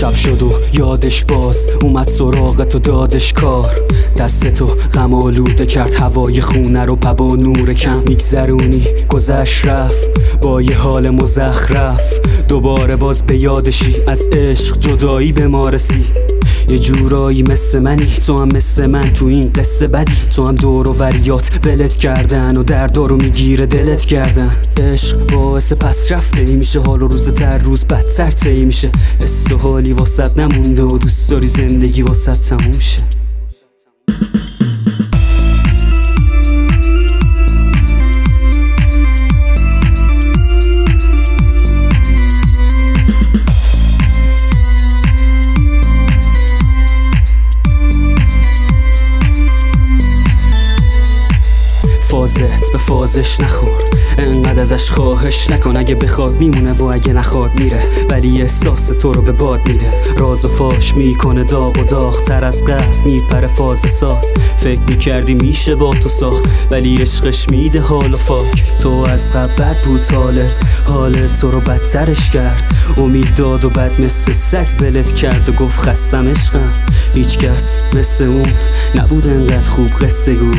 شب شد و یادش باز. اومد سراغ تو دادش کار. دست تو غم آلوده کرد هوای خونه رو پبا نور کم میگذرونی. گذشت رفت با یه حال مزخرف. دوباره باز به یادشی از عشق جدایی به ما رسید یه جورایی مثل منی. تو هم مثل من تو این قصه بدی. تو هم دور و وریات ولت کردن و دردارو می‌گیره دلت کردن. عشق باعث پس رفته. ای میشه حال و روز در روز بدتر تی میشه. حس و حالی واسط نمونده و دوست داری زندگی واسط تموم شه. فازت به فازش نخور انقدر ازش خواهش نکن. اگه بخواد میمونه و اگه نخواد میره. ولی احساس تو رو به باد میده. راز و فاش می‌کنه. داغ و داغ تر از قهر میپره. فاز ساز. فکر می‌کردی میشه با تو ساخت. ولی عشقش میده حال و فاک تو از قبل بد بود حالت. حالت تو رو بدترش کرد. امید داد و بد مثل سگ ولت کرد و گفت خستم عشقم. هیچکس مثل اون نبود انقدر خوب قصه گو.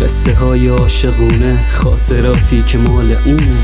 قصه های عاشقونه خاطراتی که مال اونه